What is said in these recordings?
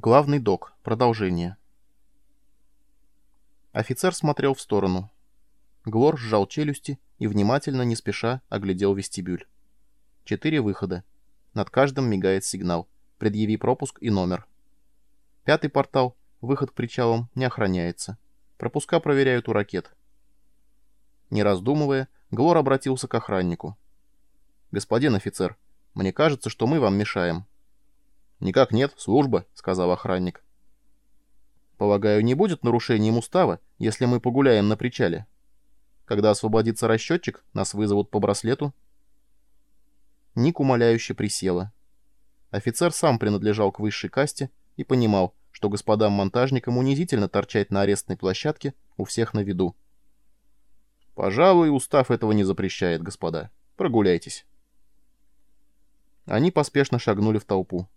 Главный док. Продолжение. Офицер смотрел в сторону. Глор сжал челюсти и внимательно, не спеша, оглядел вестибюль. Четыре выхода. Над каждым мигает сигнал. Предъяви пропуск и номер. Пятый портал, выход к причалам, не охраняется. Пропуска проверяют у ракет. Не раздумывая, Глор обратился к охраннику. «Господин офицер, мне кажется, что мы вам мешаем». «Никак нет, служба», — сказал охранник. «Полагаю, не будет нарушением устава, если мы погуляем на причале. Когда освободится расчетчик, нас вызовут по браслету». Ник умоляюще присела. Офицер сам принадлежал к высшей касте и понимал, что господам-монтажникам унизительно торчать на арестной площадке у всех на виду. «Пожалуй, устав этого не запрещает, господа. Прогуляйтесь». Они поспешно шагнули в толпу.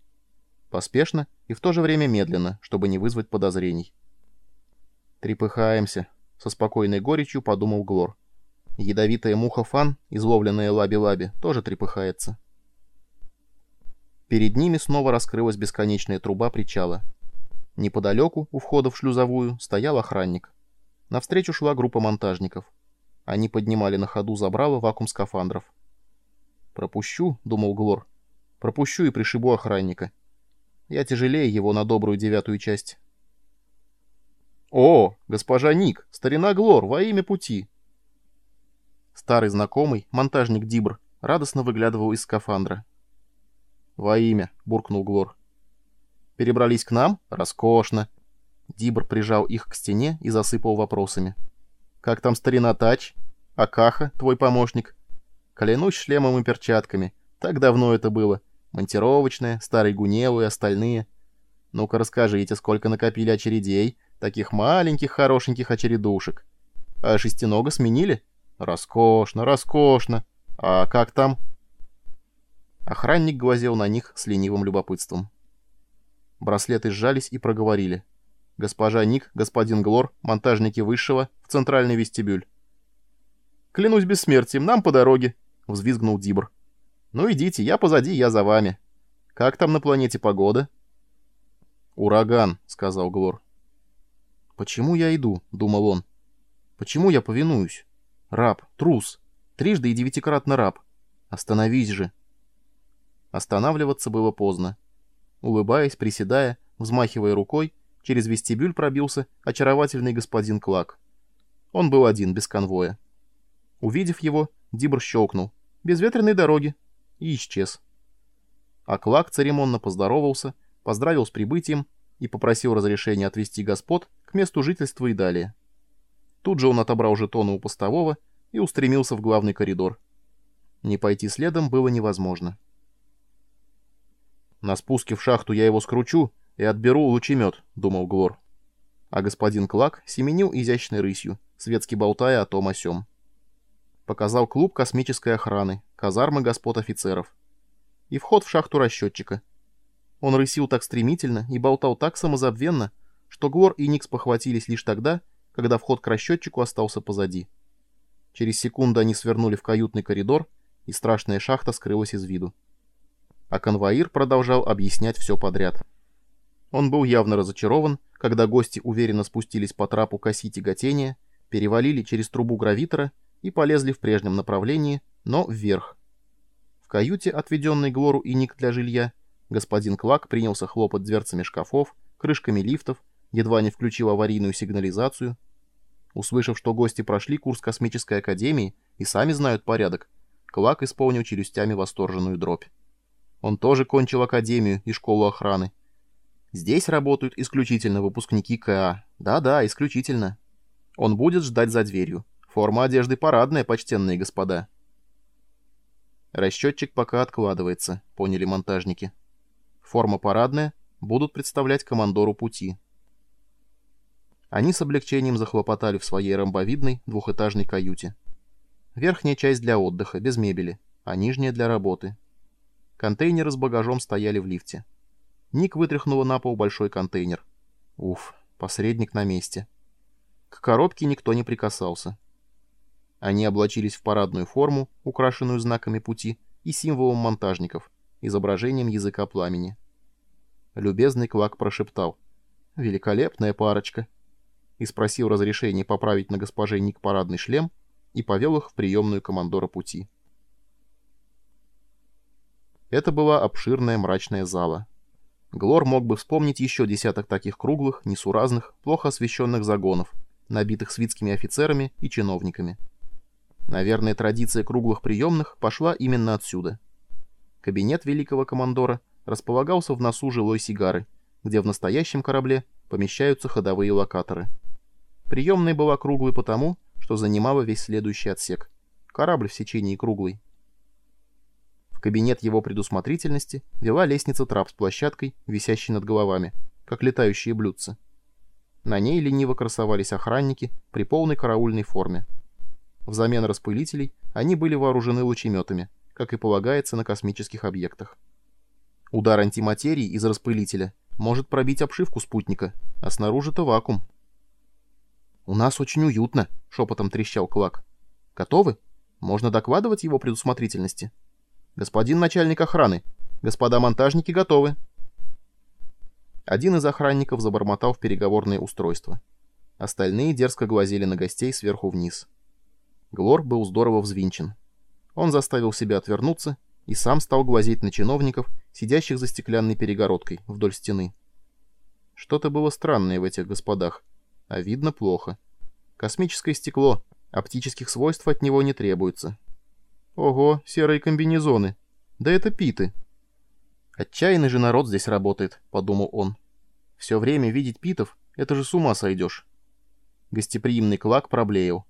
Поспешно и в то же время медленно, чтобы не вызвать подозрений. «Трепыхаемся», — со спокойной горечью подумал Глор. Ядовитая муха Фан, изловленная Лаби-Лаби, тоже трепыхается. Перед ними снова раскрылась бесконечная труба причала. Неподалеку, у входа в шлюзовую, стоял охранник. Навстречу шла группа монтажников. Они поднимали на ходу забрало вакуум скафандров. «Пропущу», — думал Глор. «Пропущу и пришибу охранника. Я тяжелее его на добрую девятую часть. «О, госпожа Ник, старина Глор, во имя пути!» Старый знакомый, монтажник Дибр, радостно выглядывал из скафандра. «Во имя», — буркнул Глор. «Перебрались к нам? Роскошно!» Дибр прижал их к стене и засыпал вопросами. «Как там старина Тач? Акаха, твой помощник?» «Клянусь шлемом и перчатками. Так давно это было. Монтировочная, Старый Гуневу и остальные. Ну-ка расскажите, сколько накопили очередей, таких маленьких хорошеньких очередушек. А шестинога сменили? Роскошно, роскошно. А как там? Охранник глазел на них с ленивым любопытством. Браслеты сжались и проговорили. Госпожа Ник, господин Глор, монтажники Высшего, в центральный вестибюль. «Клянусь бессмертием, нам по дороге», — взвизгнул Дибр. «Ну идите, я позади, я за вами. Как там на планете погода?» «Ураган», — сказал Глор. «Почему я иду?» — думал он. «Почему я повинуюсь? Раб, трус, трижды и девятикратно раб. Остановись же!» Останавливаться было поздно. Улыбаясь, приседая, взмахивая рукой, через вестибюль пробился очаровательный господин Клак. Он был один, без конвоя. Увидев его, Дибр щелкнул. «Безветренной дороги!» И исчез. А церемонно поздоровался, поздравил с прибытием и попросил разрешения отвезти господ к месту жительства и далее. Тут же он отобрал жетоны у постового и устремился в главный коридор. Не пойти следом было невозможно. «На спуске в шахту я его скручу и отберу лучемет», — думал Глор. А господин Клак семенил изящной рысью, светски болтая о том о сём показал клуб космической охраны, казармы господ офицеров. И вход в шахту расчетчика. Он рысил так стремительно и болтал так самозабвенно, что Глор и Никс похватились лишь тогда, когда вход к расчетчику остался позади. Через секунду они свернули в каютный коридор, и страшная шахта скрылась из виду. А конвоир продолжал объяснять все подряд. Он был явно разочарован, когда гости уверенно спустились по трапу к оси тяготения, перевалили через трубу гравитора и полезли в прежнем направлении, но вверх. В каюте, отведенной Глору и Ник для жилья, господин Клак принялся хлопать дверцами шкафов, крышками лифтов, едва не включил аварийную сигнализацию. Услышав, что гости прошли курс космической академии и сами знают порядок, Клак исполнил челюстями восторженную дробь. Он тоже кончил академию и школу охраны. Здесь работают исключительно выпускники КА. Да-да, исключительно. Он будет ждать за дверью. Форма одежды парадная, почтенные господа. Расчетчик пока откладывается, поняли монтажники. Форма парадная, будут представлять командору пути. Они с облегчением захлопотали в своей ромбовидной двухэтажной каюте. Верхняя часть для отдыха, без мебели, а нижняя для работы. Контейнеры с багажом стояли в лифте. Ник вытряхнула на пол большой контейнер. Уф, посредник на месте. К коробке никто не прикасался. Они облачились в парадную форму, украшенную знаками пути, и символом монтажников, изображением языка пламени. Любезный Клак прошептал. «Великолепная парочка!» и спросил разрешения поправить на госпоже Ник парадный шлем и повел их в приемную командора пути. Это была обширная мрачная зала. Глор мог бы вспомнить еще десяток таких круглых, несуразных, плохо освещенных загонов, набитых свитскими офицерами и чиновниками. Наверное, традиция круглых приемных пошла именно отсюда. Кабинет великого командора располагался в носу жилой сигары, где в настоящем корабле помещаются ходовые локаторы. Приемная была круглой потому, что занимала весь следующий отсек. Корабль в сечении круглый кабинет его предусмотрительности вела лестница-трап с площадкой, висящей над головами, как летающие блюдца. На ней лениво красовались охранники при полной караульной форме. Взамен распылителей они были вооружены лучеметами, как и полагается на космических объектах. Удар антиматерии из распылителя может пробить обшивку спутника, а снаружи-то вакуум. «У нас очень уютно», — шепотом трещал Клак. «Готовы? Можно докладывать его предусмотрительности?» «Господин начальник охраны, господа монтажники готовы». Один из охранников забормотал в переговорное устройство. Остальные дерзко глазели на гостей сверху вниз. Глор был здорово взвинчен. Он заставил себя отвернуться и сам стал глазеть на чиновников, сидящих за стеклянной перегородкой вдоль стены. Что-то было странное в этих господах, а видно плохо. Космическое стекло, оптических свойств от него не требуется, Ого, серые комбинезоны. Да это питы. Отчаянный же народ здесь работает, подумал он. Все время видеть питов — это же с ума сойдешь. Гостеприимный клак проблеял.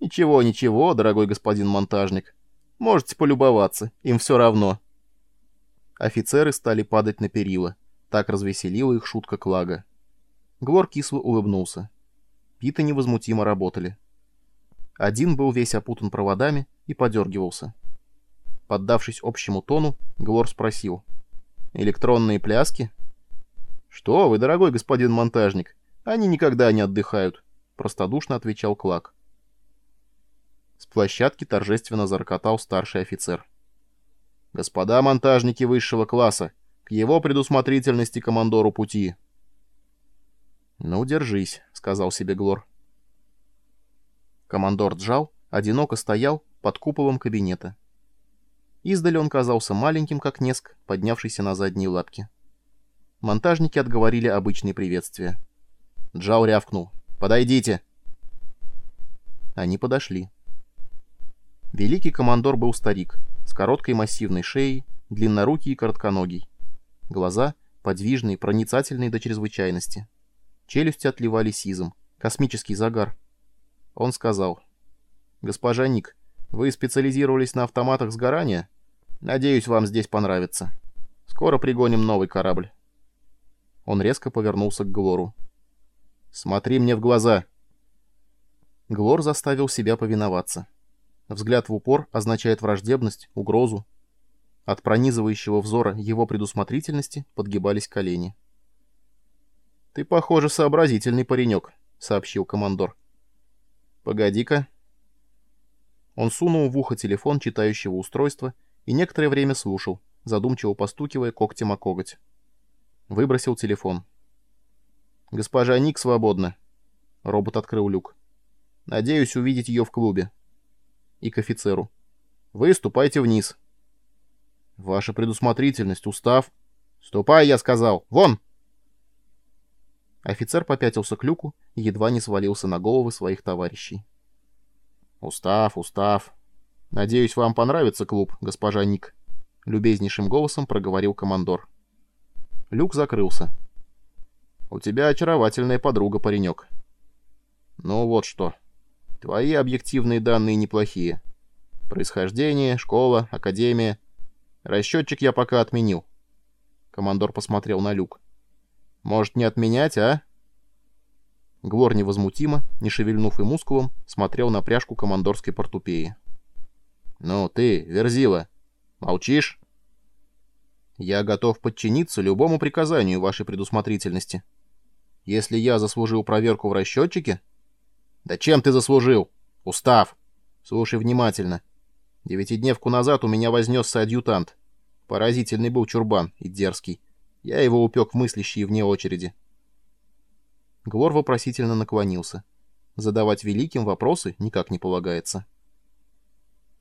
Ничего, ничего, дорогой господин монтажник. Можете полюбоваться, им все равно. Офицеры стали падать на перила. Так развеселила их шутка Клага. Глор кисло улыбнулся. Питы невозмутимо работали. Один был весь опутан проводами и подергивался. Поддавшись общему тону, Глор спросил. «Электронные пляски?» «Что вы, дорогой господин монтажник, они никогда не отдыхают», — простодушно отвечал Клак. С площадки торжественно зарокотал старший офицер. «Господа монтажники высшего класса, к его предусмотрительности командору пути». «Ну, держись», — сказал себе Глор. Командор Джал одиноко стоял под куполом кабинета. Издали он казался маленьким, как неск, поднявшийся на задние лапки. Монтажники отговорили обычные приветствия. Джал рявкнул. «Подойдите!» Они подошли. Великий командор был старик, с короткой массивной шеей, длиннорукий и коротконогий. Глаза подвижные, проницательные до чрезвычайности. Челюсти отливали сизом, космический загар — он сказал. «Госпожа Ник, вы специализировались на автоматах сгорания? Надеюсь, вам здесь понравится. Скоро пригоним новый корабль». Он резко повернулся к Глору. «Смотри мне в глаза!» Глор заставил себя повиноваться. Взгляд в упор означает враждебность, угрозу. От пронизывающего взора его предусмотрительности подгибались колени. «Ты, похоже, сообразительный паренек», — сообщил командор. «Погоди-ка». Он сунул в ухо телефон читающего устройства и некоторое время слушал, задумчиво постукивая когтем о коготь. Выбросил телефон. «Госпожа Ник свободна». Робот открыл люк. «Надеюсь увидеть ее в клубе». И к офицеру. «Вы ступайте вниз». «Ваша предусмотрительность, устав». «Ступай, я сказал! Вон!» Офицер попятился к люку и едва не свалился на головы своих товарищей. «Устав, устав. Надеюсь, вам понравится клуб, госпожа Ник», — любезнейшим голосом проговорил командор. Люк закрылся. «У тебя очаровательная подруга, паренек». «Ну вот что. Твои объективные данные неплохие. Происхождение, школа, академия. Расчетчик я пока отменил». Командор посмотрел на Люк. Может, не отменять, а?» Глор невозмутимо, не шевельнув и мускулом, смотрел на пряжку командорской портупеи. «Ну ты, Верзила, молчишь?» «Я готов подчиниться любому приказанию вашей предусмотрительности. Если я заслужил проверку в расчетчике...» «Да чем ты заслужил? Устав! Слушай внимательно. Девятидневку назад у меня вознесся адъютант. Поразительный был чурбан и дерзкий. Я его упек в мыслящие вне очереди. Глор вопросительно наклонился. Задавать великим вопросы никак не полагается.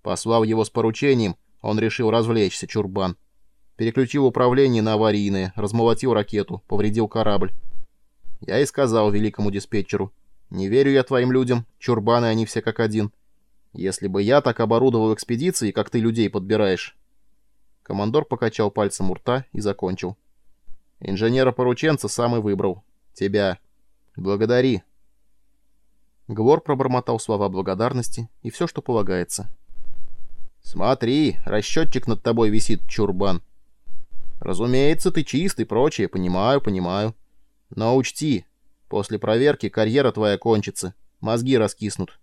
Послав его с поручением, он решил развлечься, чурбан. Переключил управление на аварийное, размолотил ракету, повредил корабль. Я и сказал великому диспетчеру, «Не верю я твоим людям, чурбаны они все как один. Если бы я так оборудовал экспедиции, как ты людей подбираешь...» Командор покачал пальцем у рта и закончил. «Инженера-порученца сам и выбрал. Тебя. Благодари». Глор пробормотал слова благодарности и все, что полагается. «Смотри, расчетчик над тобой висит, чурбан. Разумеется, ты чистый, прочее, понимаю, понимаю. Но учти, после проверки карьера твоя кончится, мозги раскиснут.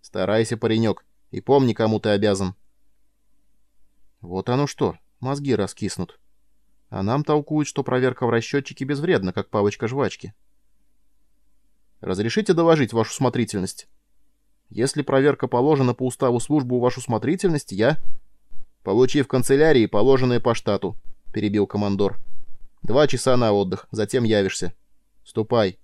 Старайся, паренек, и помни, кому ты обязан». Вот оно что, мозги раскиснут. А нам толкуют, что проверка в расчетчике безвредна, как палочка жвачки. Разрешите доложить вашу смотрительность? Если проверка положена по уставу службы вашу смотрительность, я... Получи в канцелярии положенное по штату, перебил командор. Два часа на отдых, затем явишься. Ступай.